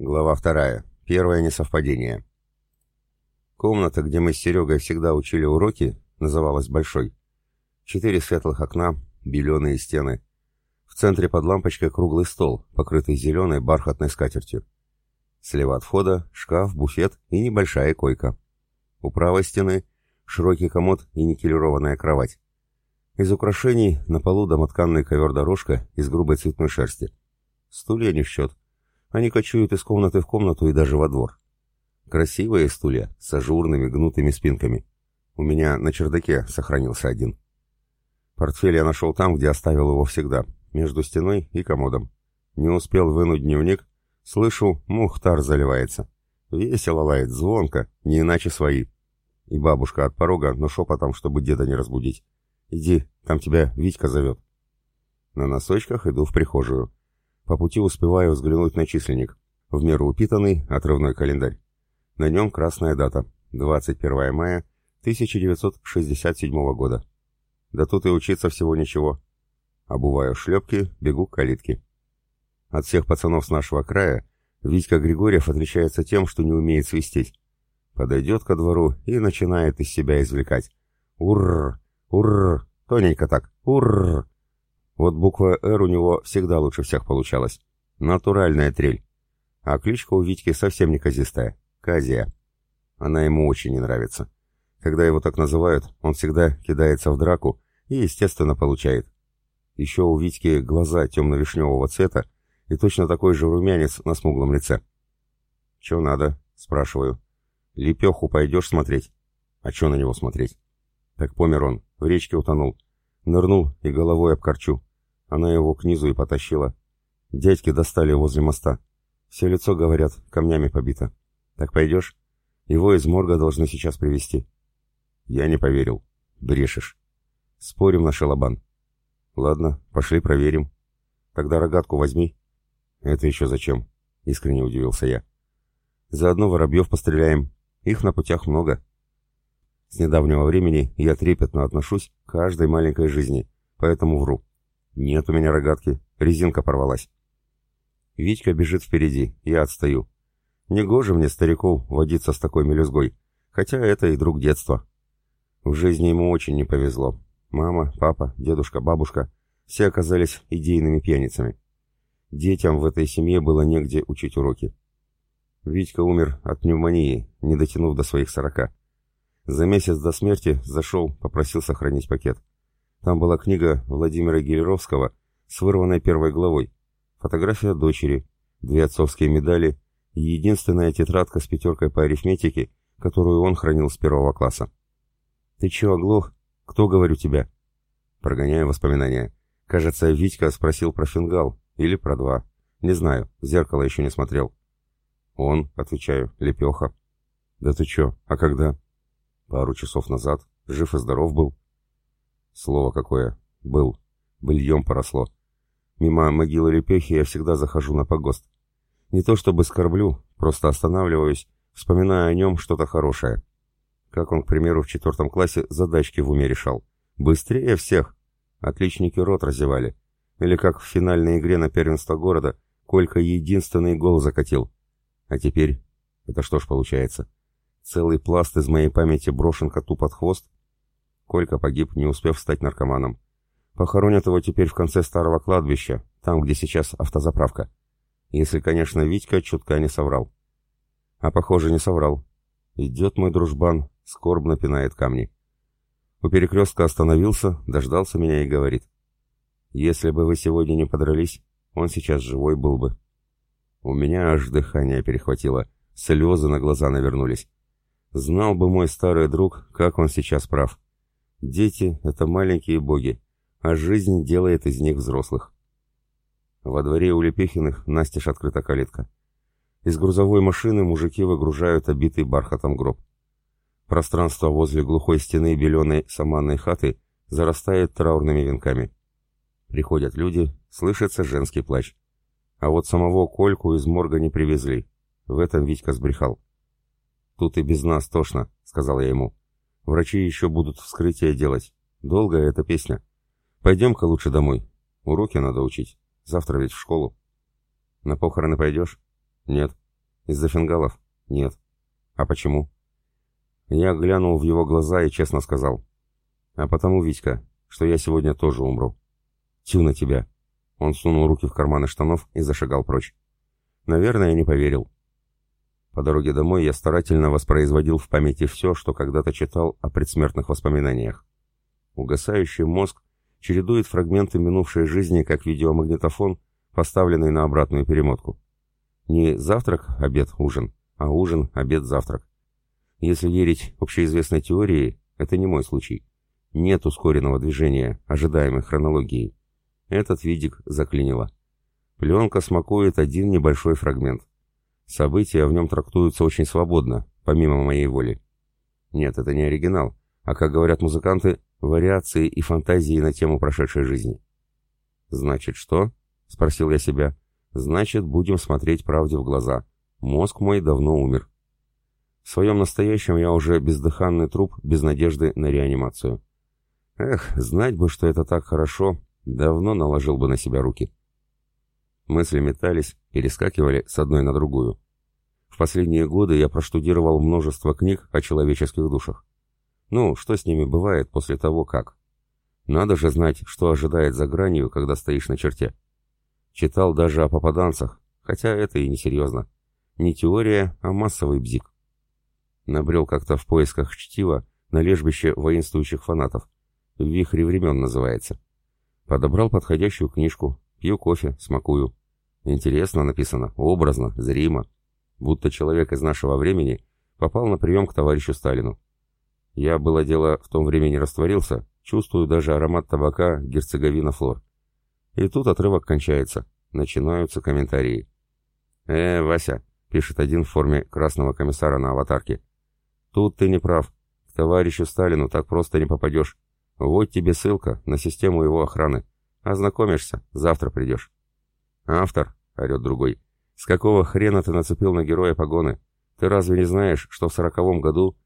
Глава вторая. Первое несовпадение. Комната, где мы с Серегой всегда учили уроки, называлась «Большой». Четыре светлых окна, беленые стены. В центре под лампочкой круглый стол, покрытый зеленой бархатной скатертью. Слева от входа шкаф, буфет и небольшая койка. У правой стены широкий комод и никелированная кровать. Из украшений на полу домотканный ковер-дорожка из грубой цветной шерсти. Стулья не в счет. Они кочуют из комнаты в комнату и даже во двор. Красивые стулья с ажурными гнутыми спинками. У меня на чердаке сохранился один. Портфель я нашел там, где оставил его всегда, между стеной и комодом. Не успел вынуть дневник, слышу, Мухтар заливается. Весело лает, звонко, не иначе свои. И бабушка от порога, но шепотом, чтобы деда не разбудить. «Иди, там тебя Витька зовет». На носочках иду в прихожую. По пути успеваю взглянуть на численник. В меру упитанный отрывной календарь. На нем красная дата. 21 мая 1967 года. Да тут и учиться всего ничего. Обуваю шлепки, бегу к калитке. От всех пацанов с нашего края Витька Григорьев отличается тем, что не умеет свистеть. Подойдет ко двору и начинает из себя извлекать. Урр, урр, тоненько так, урр. Вот буква «Р» у него всегда лучше всех получалась. Натуральная трель. А кличка у Витьки совсем не казистая. Казия. Она ему очень не нравится. Когда его так называют, он всегда кидается в драку и, естественно, получает. Еще у Витьки глаза темно-вишневого цвета и точно такой же румянец на смуглом лице. «Че надо?» — спрашиваю. «Лепеху пойдешь смотреть?» «А че на него смотреть?» «Так помер он, в речке утонул. Нырнул и головой об корчу. Она его к низу и потащила. Дядьки достали возле моста. Все лицо, говорят, камнями побито. Так пойдешь? Его из морга должны сейчас привезти. Я не поверил. Брешешь. Спорим на шалобан. Ладно, пошли проверим. Тогда рогатку возьми. Это еще зачем? Искренне удивился я. Заодно воробьев постреляем. Их на путях много. С недавнего времени я трепетно отношусь к каждой маленькой жизни, поэтому вру. Нет у меня рогатки, резинка порвалась. Витька бежит впереди, я отстаю. Негоже мне, стариков, водиться с такой мелюзгой, хотя это и друг детства. В жизни ему очень не повезло. Мама, папа, дедушка, бабушка — все оказались идейными пьяницами. Детям в этой семье было негде учить уроки. Витька умер от пневмонии, не дотянув до своих сорока. За месяц до смерти зашел, попросил сохранить пакет. Там была книга Владимира Гелеровского с вырванной первой главой, фотография дочери, две отцовские медали и единственная тетрадка с пятеркой по арифметике, которую он хранил с первого класса. «Ты чего, оглох? Кто, говорю, тебя?» Прогоняю воспоминания. Кажется, Витька спросил про фингал или про два. Не знаю, в зеркало еще не смотрел. «Он», — отвечаю, — «Лепеха». «Да ты че? А когда?» «Пару часов назад. Жив и здоров был». Слово какое. Был. Быльем поросло. Мимо могилы Лепехи я всегда захожу на погост. Не то чтобы скорблю, просто останавливаюсь, вспоминая о нем что-то хорошее. Как он, к примеру, в четвертом классе задачки в уме решал. Быстрее всех. Отличники рот разевали. Или как в финальной игре на первенство города Колька единственный гол закатил. А теперь... Это что ж получается? Целый пласт из моей памяти брошен коту под хвост? Колька погиб, не успев стать наркоманом. Похоронят его теперь в конце старого кладбища, там, где сейчас автозаправка. Если, конечно, Витька чутка не соврал. А похоже, не соврал. Идет мой дружбан, скорбно пинает камни. У перекрестка остановился, дождался меня и говорит. Если бы вы сегодня не подрались, он сейчас живой был бы. У меня аж дыхание перехватило, слезы на глаза навернулись. Знал бы мой старый друг, как он сейчас прав. Дети — это маленькие боги, а жизнь делает из них взрослых. Во дворе у Лепехиных настежь открыта калитка. Из грузовой машины мужики выгружают обитый бархатом гроб. Пространство возле глухой стены беленой саманной хаты зарастает траурными венками. Приходят люди, слышится женский плач. А вот самого Кольку из морга не привезли. В этом Витька сбрехал. «Тут и без нас тошно», — сказал я ему. Врачи еще будут вскрытие делать. Долгая эта песня. Пойдем-ка лучше домой. Уроки надо учить. Завтра ведь в школу. На похороны пойдешь? Нет. Из-за фингалов? Нет. А почему? Я глянул в его глаза и честно сказал. А потому, Витька, что я сегодня тоже умру. Тю на тебя. Он сунул руки в карманы штанов и зашагал прочь. Наверное, не поверил. По дороге домой я старательно воспроизводил в памяти все, что когда-то читал о предсмертных воспоминаниях. Угасающий мозг чередует фрагменты минувшей жизни, как видеомагнитофон, поставленный на обратную перемотку. Не завтрак, обед, ужин, а ужин, обед, завтрак. Если верить общеизвестной теории, это не мой случай. Нет ускоренного движения, ожидаемой хронологии. Этот видик заклинило. Пленка смакует один небольшой фрагмент. События в нем трактуются очень свободно, помимо моей воли. Нет, это не оригинал, а, как говорят музыканты, вариации и фантазии на тему прошедшей жизни. «Значит, что?» — спросил я себя. «Значит, будем смотреть правде в глаза. Мозг мой давно умер». В своем настоящем я уже бездыханный труп, без надежды на реанимацию. Эх, знать бы, что это так хорошо, давно наложил бы на себя руки. Мысли метались, перескакивали с одной на другую. В последние годы я проштудировал множество книг о человеческих душах. Ну, что с ними бывает после того, как? Надо же знать, что ожидает за гранью, когда стоишь на черте. Читал даже о попаданцах, хотя это и не серьезно. Не теория, а массовый бзик. Набрел как-то в поисках чтива на лежбище воинствующих фанатов. «В вихре времен» называется. Подобрал подходящую книжку, пью кофе, смакую. Интересно написано, образно, зримо. Будто человек из нашего времени попал на прием к товарищу Сталину. Я, было дело, в том времени растворился, чувствую даже аромат табака герцеговина флор. И тут отрывок кончается. Начинаются комментарии. «Э, Вася», — пишет один в форме красного комиссара на аватарке. «Тут ты не прав. К товарищу Сталину так просто не попадешь. Вот тебе ссылка на систему его охраны. Ознакомишься, завтра придешь». «Автор», — орет другой. «С какого хрена ты нацепил на героя погоны? Ты разве не знаешь, что в сороковом году...»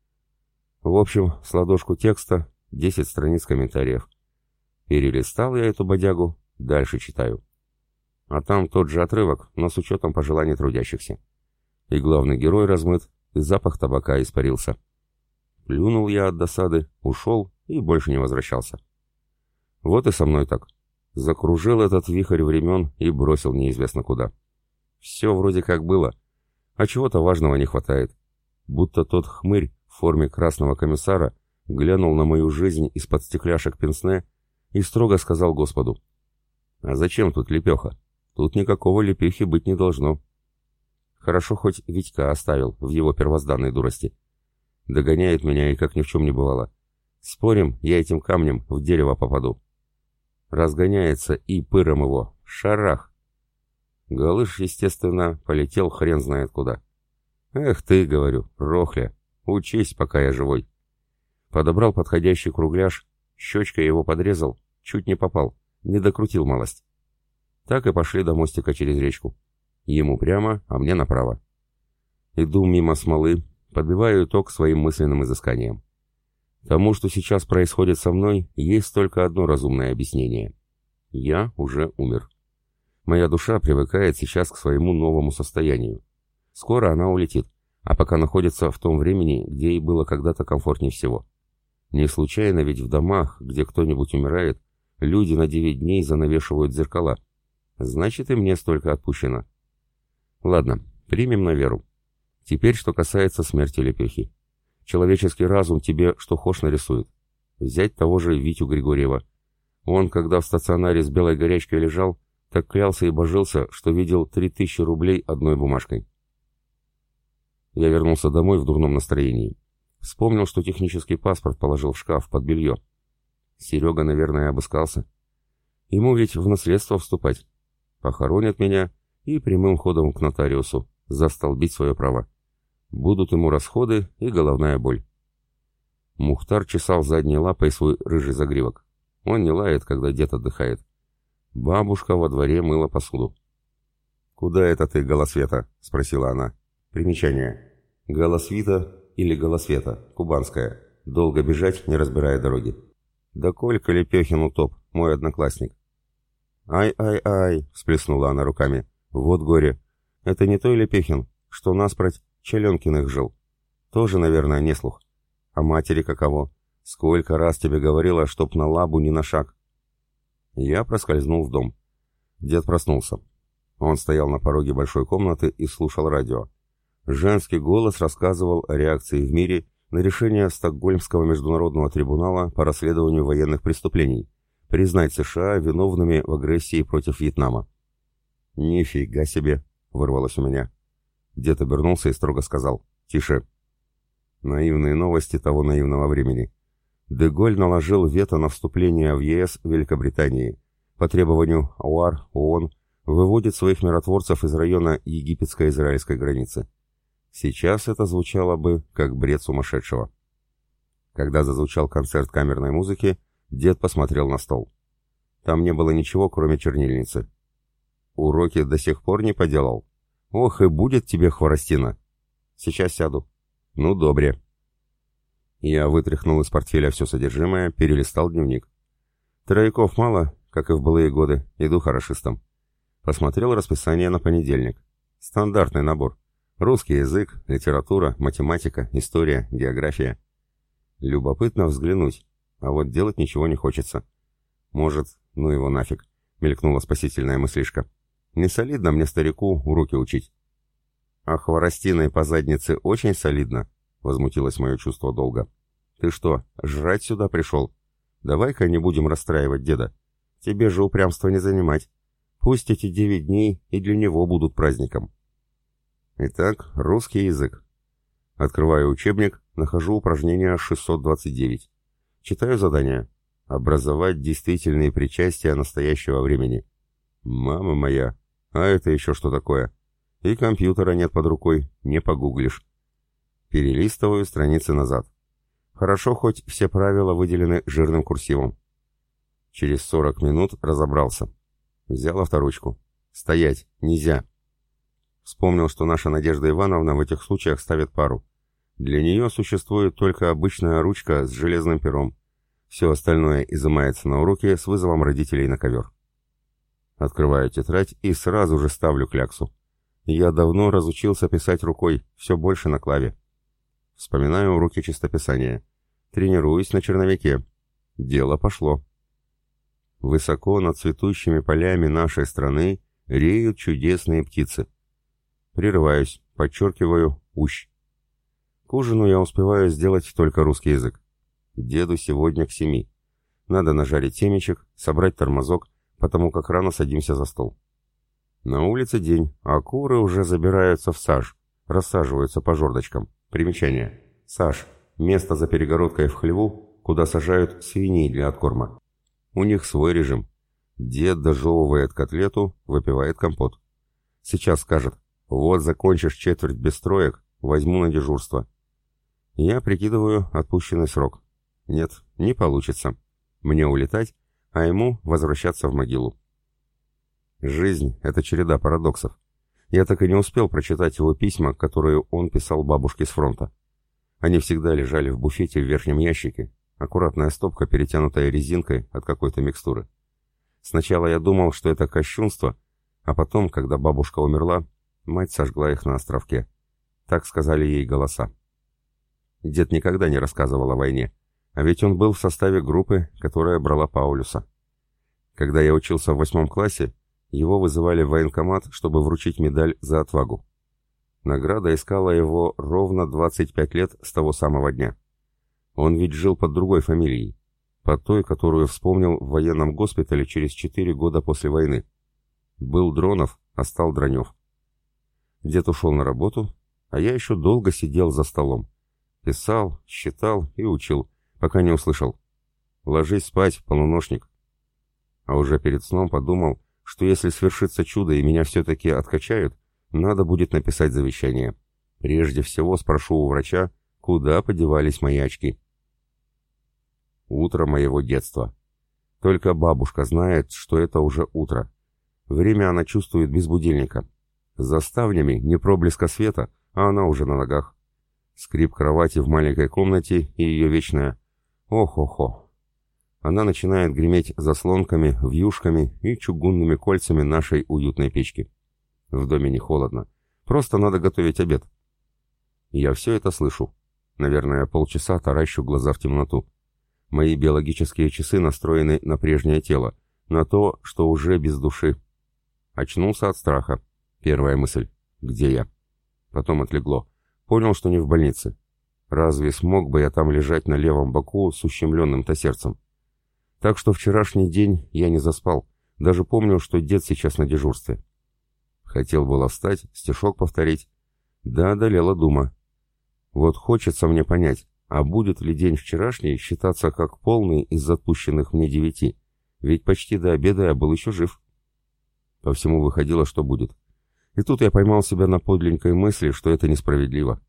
В общем, с ладошку текста, десять страниц комментариев. Перелистал я эту бодягу, дальше читаю. А там тот же отрывок, но с учетом пожеланий трудящихся. И главный герой размыт, и запах табака испарился. Плюнул я от досады, ушел и больше не возвращался. Вот и со мной так. Закружил этот вихрь времен и бросил неизвестно куда. Все вроде как было, а чего-то важного не хватает. Будто тот хмырь в форме красного комиссара глянул на мою жизнь из-под стекляшек пенсне и строго сказал Господу, «А зачем тут лепеха? Тут никакого лепехи быть не должно». Хорошо хоть Витька оставил в его первозданной дурости. Догоняет меня и как ни в чем не бывало. Спорим, я этим камнем в дерево попаду. Разгоняется и пыром его. Шарах. Галыш, естественно, полетел хрен знает куда. Эх ты, говорю, рохля, учись, пока я живой. Подобрал подходящий кругляш, щечкой его подрезал, чуть не попал, не докрутил малость. Так и пошли до мостика через речку. Ему прямо, а мне направо. Иду мимо смолы, подбиваю итог своим мысленным изысканиям. Тому, что сейчас происходит со мной, есть только одно разумное объяснение. Я уже умер. Моя душа привыкает сейчас к своему новому состоянию. Скоро она улетит, а пока находится в том времени, где ей было когда-то комфортнее всего. Не случайно ведь в домах, где кто-нибудь умирает, люди на девять дней занавешивают зеркала. Значит, и мне столько отпущено. Ладно, примем на веру. Теперь, что касается смерти Лепехи. Человеческий разум тебе что хошь нарисует. Взять того же Витю Григорьева. Он, когда в стационаре с белой горячкой лежал, так клялся и божился, что видел три тысячи рублей одной бумажкой. Я вернулся домой в дурном настроении. Вспомнил, что технический паспорт положил в шкаф под белье. Серега, наверное, обыскался. Ему ведь в наследство вступать. Похоронят меня и прямым ходом к нотариусу застолбить свое право. Будут ему расходы и головная боль. Мухтар чесал задней лапой свой рыжий загривок. Он не лает, когда дед отдыхает. Бабушка во дворе мыла посуду. «Куда это ты, Голосвета?» — спросила она. Примечание. Голосвита или Голосвета, кубанская. Долго бежать, не разбирая дороги. Да Колька Лепехин утоп, мой одноклассник. «Ай-ай-ай!» — всплеснула она руками. «Вот горе! Это не той Лепехин, что наспроть Челенкиных жил. Тоже, наверное, не слух. А матери каково? Сколько раз тебе говорила, чтоб на лабу ни на шаг. Я проскользнул в дом. Дед проснулся. Он стоял на пороге большой комнаты и слушал радио. Женский голос рассказывал о реакции в мире на решение Стокгольмского международного трибунала по расследованию военных преступлений, признать США виновными в агрессии против Вьетнама. «Нифига себе!» — вырвалось у меня. Дед обернулся и строго сказал. «Тише!» Наивные новости того наивного времени. Деголь наложил вето на вступление в ЕС Великобритании. По требованию ОАР, ООН, выводит своих миротворцев из района египетско-израильской границы. Сейчас это звучало бы как бред сумасшедшего. Когда зазвучал концерт камерной музыки, дед посмотрел на стол. Там не было ничего, кроме чернильницы. Уроки до сих пор не поделал. Ох, и будет тебе хворостина. Сейчас сяду. Ну, добре. Я вытряхнул из портфеля все содержимое, перелистал дневник. Трояков мало, как и в былые годы, иду хорошистом. Посмотрел расписание на понедельник. Стандартный набор. Русский язык, литература, математика, история, география. Любопытно взглянуть, а вот делать ничего не хочется. Может, ну его нафиг, мелькнула спасительная мыслишка. Не солидно мне старику уроки учить. А хворостиной по заднице очень солидно, — возмутилось мое чувство долга. «Ты что, жрать сюда пришел? Давай-ка не будем расстраивать деда. Тебе же упрямство не занимать. Пусть эти девять дней и для него будут праздником». Итак, русский язык. Открываю учебник, нахожу упражнение 629. Читаю задание. Образовать действительные причастия настоящего времени. Мама моя, а это еще что такое? И компьютера нет под рукой, не погуглишь. Перелистываю страницы назад. Хорошо, хоть все правила выделены жирным курсивом. Через 40 минут разобрался. Взял авторучку. «Стоять! Нельзя!» Вспомнил, что наша Надежда Ивановна в этих случаях ставит пару. Для нее существует только обычная ручка с железным пером. Все остальное изымается на уроке с вызовом родителей на ковер. Открываю тетрадь и сразу же ставлю кляксу. Я давно разучился писать рукой, все больше на клаве. Вспоминаю уроки чистописания. Тренируюсь на черновике. Дело пошло. Высоко над цветущими полями нашей страны реют чудесные птицы. Прерываюсь, подчеркиваю «ущ». К ужину я успеваю сделать только русский язык. Деду сегодня к семи. Надо нажарить семечек, собрать тормозок, потому как рано садимся за стол. На улице день, а куры уже забираются в саж, рассаживаются по жердочкам. Примечание. Саш. Место за перегородкой в хлеву, куда сажают свиней для откорма. У них свой режим. Дед дожевывает котлету, выпивает компот. Сейчас скажет, вот закончишь четверть без строек, возьму на дежурство. Я прикидываю отпущенный срок. Нет, не получится. Мне улетать, а ему возвращаться в могилу. Жизнь — это череда парадоксов. Я так и не успел прочитать его письма, которые он писал бабушке с фронта. Они всегда лежали в буфете в верхнем ящике, аккуратная стопка, перетянутая резинкой от какой-то микстуры. Сначала я думал, что это кощунство, а потом, когда бабушка умерла, мать сожгла их на островке. Так сказали ей голоса. Дед никогда не рассказывал о войне, а ведь он был в составе группы, которая брала Паулюса. Когда я учился в восьмом классе, его вызывали в военкомат, чтобы вручить медаль за отвагу. Награда искала его ровно 25 лет с того самого дня. Он ведь жил под другой фамилией, под той, которую вспомнил в военном госпитале через 4 года после войны. Был Дронов, а стал Дронев. Дед ушел на работу, а я еще долго сидел за столом. Писал, считал и учил, пока не услышал. «Ложись спать, полуношник». А уже перед сном подумал, что если свершится чудо и меня все-таки откачают, надо будет написать завещание. Прежде всего спрошу у врача, куда подевались мои очки. Утро моего детства. Только бабушка знает, что это уже утро. Время она чувствует без будильника. За ставнями не проблеска света, а она уже на ногах. Скрип кровати в маленькой комнате и ее вечная «Ох-охо». Она начинает греметь заслонками, вьюшками и чугунными кольцами нашей уютной печки. В доме не холодно. Просто надо готовить обед. Я все это слышу. Наверное, полчаса таращу глаза в темноту. Мои биологические часы настроены на прежнее тело, на то, что уже без души. Очнулся от страха. Первая мысль. Где я? Потом отлегло. Понял, что не в больнице. Разве смог бы я там лежать на левом боку с ущемленным-то сердцем? Так что вчерашний день я не заспал. Даже помню, что дед сейчас на дежурстве. Хотел было встать, стишок повторить. Да, одолела дума. Вот хочется мне понять, а будет ли день вчерашний считаться как полный из отпущенных мне девяти? Ведь почти до обеда я был еще жив. По всему выходило, что будет. И тут я поймал себя на подленькой мысли, что это несправедливо.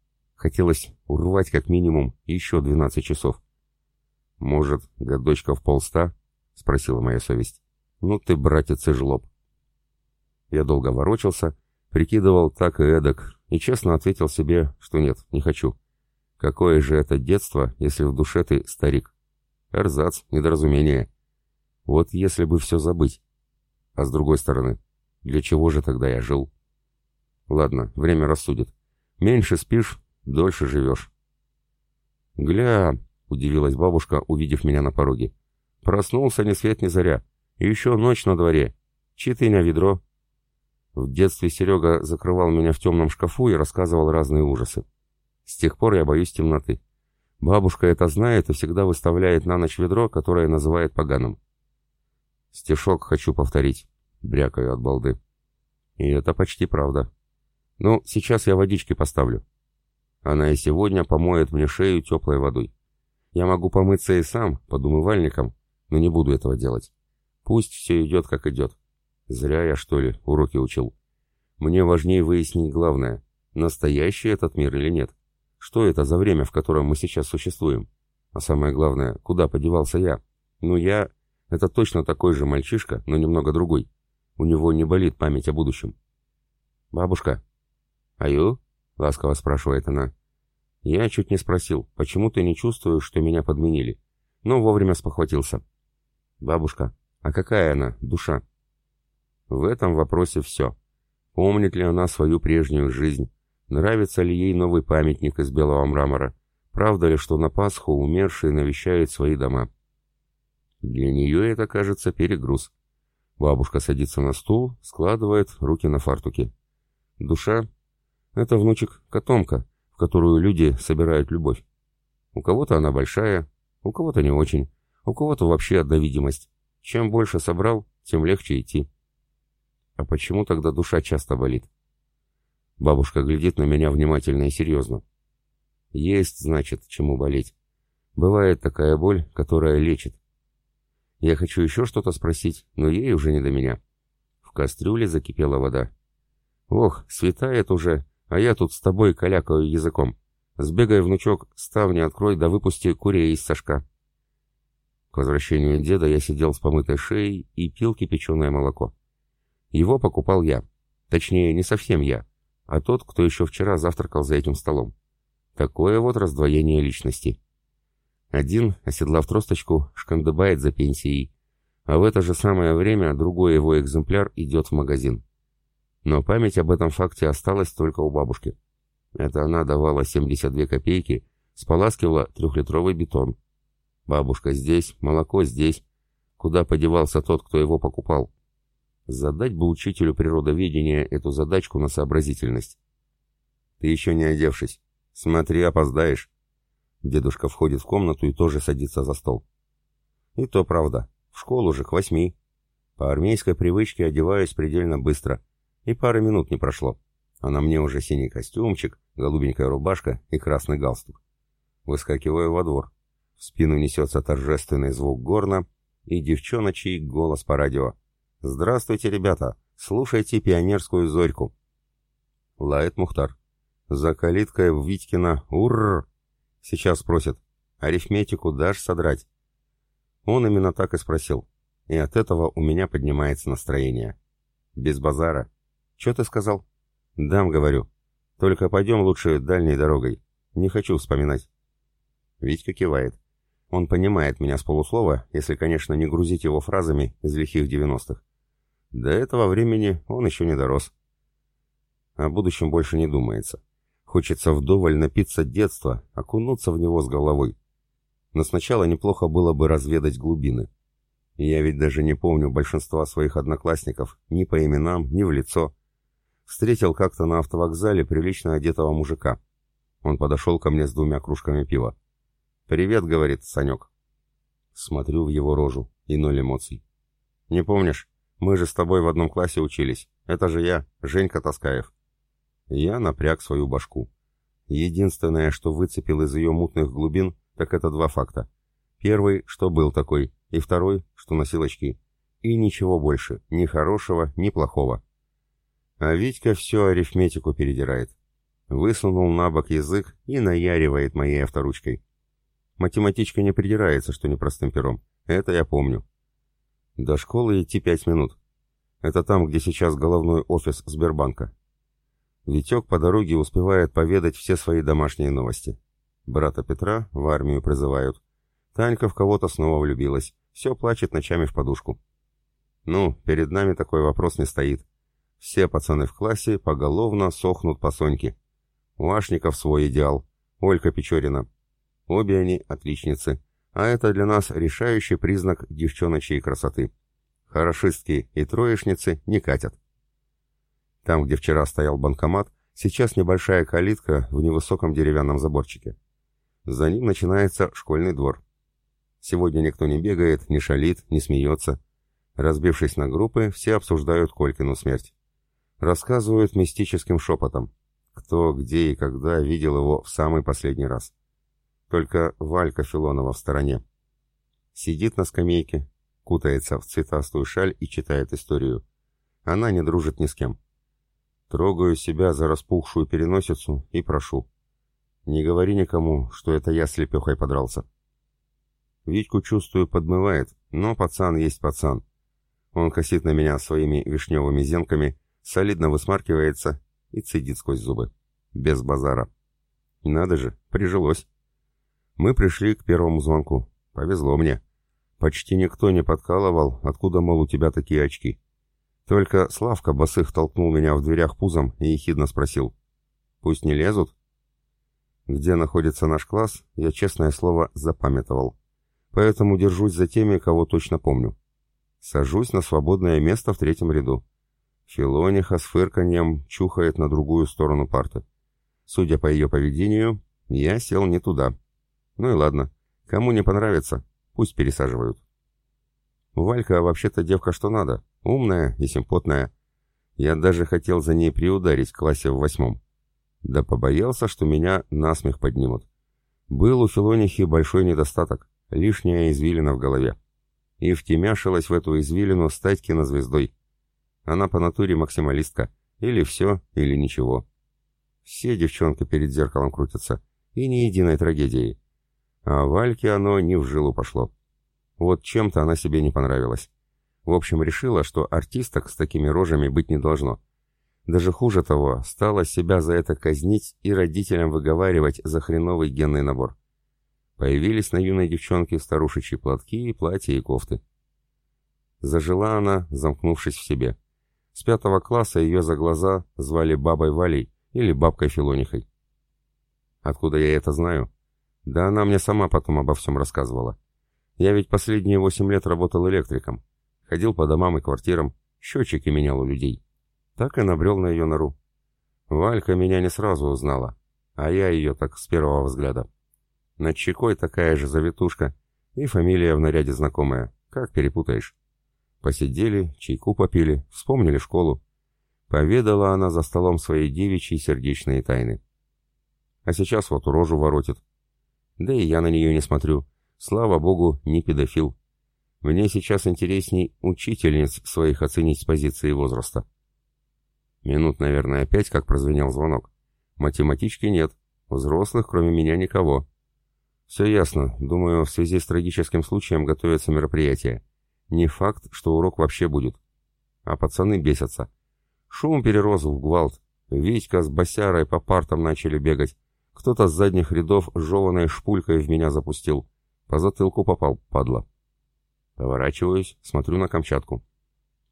Хотелось урвать как минимум еще двенадцать часов. «Может, годочка в полста?» — спросила моя совесть. «Ну ты, братец, и жлоб». Я долго ворочался, прикидывал так и эдак, и честно ответил себе, что нет, не хочу. Какое же это детство, если в душе ты старик? Эрзац, недоразумение. Вот если бы все забыть. А с другой стороны, для чего же тогда я жил? Ладно, время рассудит. Меньше спишь, дольше живешь. «Гля!» — удивилась бабушка, увидев меня на пороге. «Проснулся ни свет ни заря. Еще ночь на дворе. Читы на ведро». В детстве Серега закрывал меня в темном шкафу и рассказывал разные ужасы. С тех пор я боюсь темноты. Бабушка это знает и всегда выставляет на ночь ведро, которое называет поганым. Стишок хочу повторить, брякаю от балды. И это почти правда. Ну, сейчас я водички поставлю. Она и сегодня помоет мне шею теплой водой. Я могу помыться и сам, под умывальником, но не буду этого делать. Пусть все идет, как идет. Зря я, что ли, уроки учил. Мне важнее выяснить главное, настоящий этот мир или нет. Что это за время, в котором мы сейчас существуем? А самое главное, куда подевался я? Ну, я... Это точно такой же мальчишка, но немного другой. У него не болит память о будущем. «Бабушка, «Аю?» — ласково спрашивает она. Я чуть не спросил, почему ты не чувствуешь, что меня подменили, но вовремя спохватился. «Бабушка, а какая она, душа?» В этом вопросе все. Помнит ли она свою прежнюю жизнь? Нравится ли ей новый памятник из белого мрамора? Правда ли, что на Пасху умершие навещают свои дома? Для нее это, кажется, перегруз. Бабушка садится на стул, складывает руки на фартуке. Душа это внучек-котомка, в которую люди собирают любовь. У кого-то она большая, у кого-то не очень, у кого-то вообще одна видимость. Чем больше собрал, тем легче идти. А почему тогда душа часто болит? Бабушка глядит на меня внимательно и серьезно. Есть, значит, чему болеть. Бывает такая боль, которая лечит. Я хочу еще что-то спросить, но ей уже не до меня. В кастрюле закипела вода. Ох, светает уже, а я тут с тобой калякаю языком. Сбегай, внучок, ставни открой да выпусти курей из сашка. К возвращению деда я сидел с помытой шеей и пил кипяченое молоко. Его покупал я. Точнее, не совсем я, а тот, кто еще вчера завтракал за этим столом. Такое вот раздвоение личности. Один, оседлав тросточку, шкандыбает за пенсией, а в это же самое время другой его экземпляр идет в магазин. Но память об этом факте осталась только у бабушки. Это она давала 72 копейки, споласкивала трехлитровый бетон. Бабушка здесь, молоко здесь. Куда подевался тот, кто его покупал? Задать бы учителю природоведения эту задачку на сообразительность. Ты еще не одевшись. Смотри, опоздаешь. Дедушка входит в комнату и тоже садится за стол. И то правда. В школу же к восьми. По армейской привычке одеваюсь предельно быстро. И пары минут не прошло, а на мне уже синий костюмчик, голубенькая рубашка и красный галстук. Выскакиваю во двор. В спину несется торжественный звук горна и девчоночий голос по радио. «Здравствуйте, ребята! Слушайте пионерскую зорьку!» Лает Мухтар. За калиткой в Витькина «Уррр!» Сейчас спросит. «Арифметику дашь содрать?» Он именно так и спросил. И от этого у меня поднимается настроение. Без базара. «Че ты сказал?» «Дам, говорю. Только пойдем лучше дальней дорогой. Не хочу вспоминать». Витька кивает. Он понимает меня с полуслова, если, конечно, не грузить его фразами из лихих девяностых. До этого времени он еще не дорос. о будущем больше не думается. Хочется вдоволь напиться детства, окунуться в него с головой. Но сначала неплохо было бы разведать глубины. Я ведь даже не помню большинства своих одноклассников, ни по именам, ни в лицо. Встретил как-то на автовокзале прилично одетого мужика. Он подошел ко мне с двумя кружками пива. «Привет», — говорит Санек. Смотрю в его рожу, и ноль эмоций. «Не помнишь? Мы же с тобой в одном классе учились. Это же я, Женька Таскаев». Я напряг свою башку. Единственное, что выцепил из ее мутных глубин, так это два факта. Первый, что был такой, и второй, что носил очки. И ничего больше, ни хорошего, ни плохого. А Витька все арифметику передирает. Высунул на бок язык и наяривает моей авторучкой. Математичка не придирается, что не простым пером. Это я помню. До школы идти пять минут. Это там, где сейчас головной офис Сбербанка. Витек по дороге успевает поведать все свои домашние новости. Брата Петра в армию призывают. Танька в кого-то снова влюбилась. Все плачет ночами в подушку. Ну, перед нами такой вопрос не стоит. Все пацаны в классе поголовно сохнут по Соньке. У Ашников свой идеал. Олька Печорина. Обе они отличницы. А это для нас решающий признак девчоночей красоты. Хорошистки и троечницы не катят. Там, где вчера стоял банкомат, сейчас небольшая калитка в невысоком деревянном заборчике. За ним начинается школьный двор. Сегодня никто не бегает, не шалит, не смеется. Разбившись на группы, все обсуждают Колькину смерть. Рассказывают мистическим шепотом, кто, где и когда видел его в самый последний раз. Только Валька Филонова в стороне. Сидит на скамейке, кутается в цветастую шаль и читает историю. Она не дружит ни с кем. Трогаю себя за распухшую переносицу и прошу. Не говори никому, что это я с Лепехой подрался. Витьку, чувствую, подмывает, но пацан есть пацан. Он косит на меня своими вишневыми зенками, солидно высмаркивается и цедит сквозь зубы. Без базара. Надо же, прижилось. Мы пришли к первому звонку. Повезло мне. Почти никто не подкалывал, откуда, мол, у тебя такие очки. Только Славка босых толкнул меня в дверях пузом и ехидно спросил. «Пусть не лезут?» Где находится наш класс, я, честное слово, запамятовал. Поэтому держусь за теми, кого точно помню. Сажусь на свободное место в третьем ряду. Филониха с фырканьем чухает на другую сторону парты. Судя по ее поведению, я сел не туда. Ну и ладно. Кому не понравится, пусть пересаживают. Валька вообще-то девка что надо. Умная и симпотная. Я даже хотел за ней приударить в классе в восьмом. Да побоялся, что меня насмех поднимут. Был у Филонихи большой недостаток, лишняя извилина в голове. И втемяшилась в эту извилину стать кинозвездой. Она по натуре максималистка. Или все, или ничего. Все девчонки перед зеркалом крутятся. И ни единой трагедии. А Вальке оно не в жилу пошло. Вот чем-то она себе не понравилась. В общем, решила, что артисток с такими рожами быть не должно. Даже хуже того, стала себя за это казнить и родителям выговаривать за хреновый генный набор. Появились на юной девчонке старушечьи платки, платья и кофты. Зажила она, замкнувшись в себе. С пятого класса ее за глаза звали бабой Валей или бабкой Филонихой. Откуда я это знаю? Да она мне сама потом обо всем рассказывала. Я ведь последние восемь лет работал электриком. Ходил по домам и квартирам, счетчики менял у людей. Так и набрел на ее нору. Валька меня не сразу узнала, а я ее так с первого взгляда. Над щекой такая же завитушка, и фамилия в наряде знакомая, как перепутаешь. Посидели, чайку попили, вспомнили школу. Поведала она за столом свои девичьи сердечные тайны. А сейчас вот рожу воротит. Да и я на нее не смотрю. Слава богу, не педофил. Мне сейчас интересней учительниц своих оценить с позиции возраста. Минут, наверное, пять, как прозвенел звонок. Математички нет. Взрослых, кроме меня, никого. Все ясно. Думаю, в связи с трагическим случаем готовятся мероприятия. Не факт, что урок вообще будет. А пацаны бесятся. Шум перерос в гвалт. Витька с босярой по партам начали бегать. Кто-то с задних рядов жеваной шпулькой в меня запустил. По затылку попал, падла. Поворачиваюсь, смотрю на Камчатку.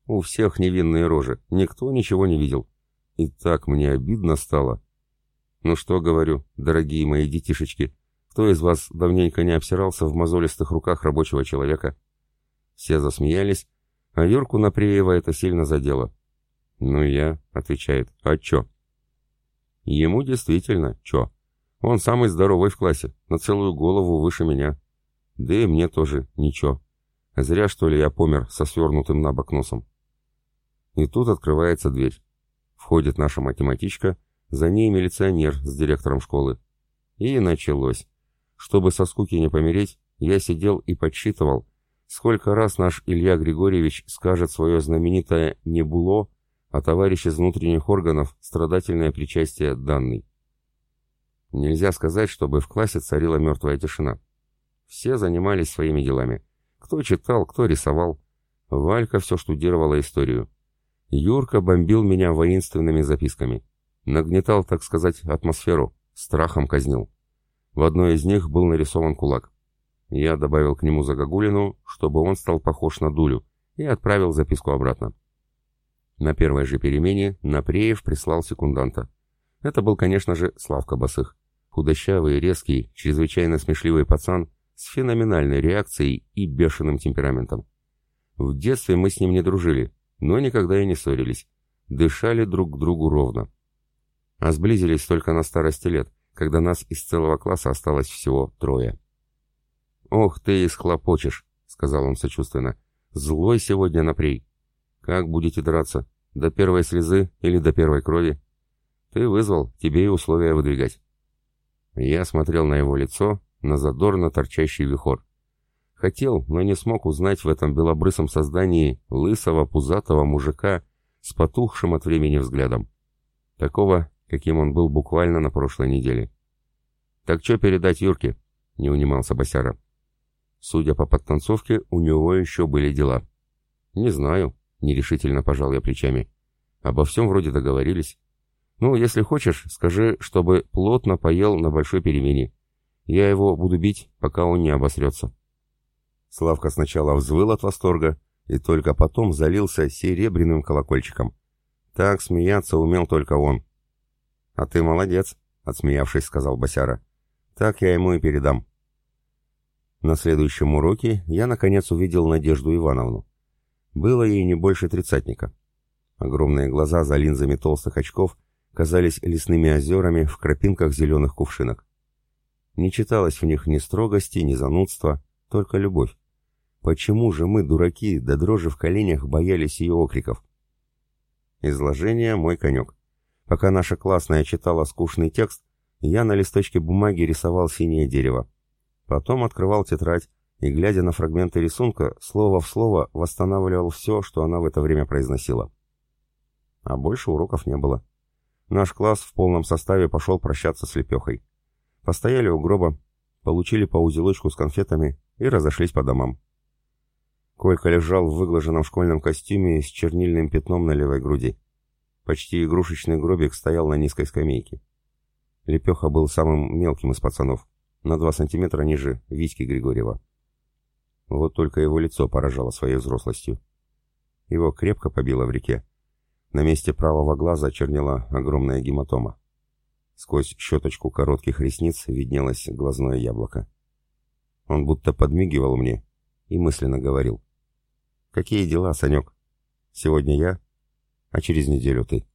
У всех невинные рожи, никто ничего не видел. И так мне обидно стало. Ну что, говорю, дорогие мои детишечки, кто из вас давненько не обсирался в мозолистых руках рабочего человека? Все засмеялись, а Юрку Напреева это сильно задело. «Ну я», — отвечает, — «а чё?» Ему действительно, чё? Он самый здоровый в классе, на целую голову выше меня. Да и мне тоже ничего. Зря, что ли, я помер со свернутым на бок носом. И тут открывается дверь. Входит наша математичка, за ней милиционер с директором школы. И началось. Чтобы со скуки не помереть, я сидел и подсчитывал, сколько раз наш Илья Григорьевич скажет свое знаменитое «не было», а товарищ из внутренних органов страдательное причастие данной. Нельзя сказать, чтобы в классе царила мертвая тишина. Все занимались своими делами. Кто читал, кто рисовал. Валька все штудировала историю. Юрка бомбил меня воинственными записками. Нагнетал, так сказать, атмосферу, страхом казнил. В одной из них был нарисован кулак. Я добавил к нему загогулину, чтобы он стал похож на дулю, и отправил записку обратно. На первой же перемене Напреев прислал секунданта. Это был, конечно же, Славка Босых. Худощавый, резкий, чрезвычайно смешливый пацан с феноменальной реакцией и бешеным темпераментом. В детстве мы с ним не дружили, но никогда и не ссорились. Дышали друг к другу ровно. А сблизились только на старости лет, когда нас из целого класса осталось всего трое. «Ох ты и схлопочешь», — сказал он сочувственно. «Злой сегодня напрей. Как будете драться? До первой слезы или до первой крови? Ты вызвал, тебе и условия выдвигать». Я смотрел на его лицо, на задорно торчащий вихор. Хотел, но не смог узнать в этом белобрысом создании лысого пузатого мужика с потухшим от времени взглядом. Такого, каким он был буквально на прошлой неделе. «Так что передать Юрке?» — не унимался Босяра. Судя по подтанцовке, у него еще были дела. «Не знаю», — нерешительно пожал я плечами. «Обо всем вроде договорились. Ну, если хочешь, скажи, чтобы плотно поел на большой перемене. Я его буду бить, пока он не обосрется». Славка сначала взвыл от восторга и только потом залился серебряным колокольчиком. Так смеяться умел только он. «А ты молодец», — отсмеявшись, сказал Босяра. «Так я ему и передам». На следующем уроке я, наконец, увидел Надежду Ивановну. Было ей не больше тридцатника. Огромные глаза за линзами толстых очков казались лесными озерами в крапинках зеленых кувшинок. Не читалось в них ни строгости, ни занудства, только любовь. Почему же мы, дураки, до дрожи в коленях боялись ее окриков? Изложение — мой конек. Пока наша классная читала скучный текст, я на листочке бумаги рисовал синее дерево. Потом открывал тетрадь и, глядя на фрагменты рисунка, слово в слово восстанавливал все, что она в это время произносила. А больше уроков не было. Наш класс в полном составе пошел прощаться с Лепехой. Постояли у гроба, получили по узелочку с конфетами и разошлись по домам. Колька лежал в выглаженном школьном костюме с чернильным пятном на левой груди. Почти игрушечный гробик стоял на низкой скамейке. Лепеха был самым мелким из пацанов, на два сантиметра ниже Витьки Григорьева. Вот только его лицо поражало своей взрослостью. Его крепко побило в реке. На месте правого глаза чернела огромная гематома. Сквозь щеточку коротких ресниц виднелось глазное яблоко. Он будто подмигивал мне и мысленно говорил. «Какие дела, Санек? Сегодня я, а через неделю ты».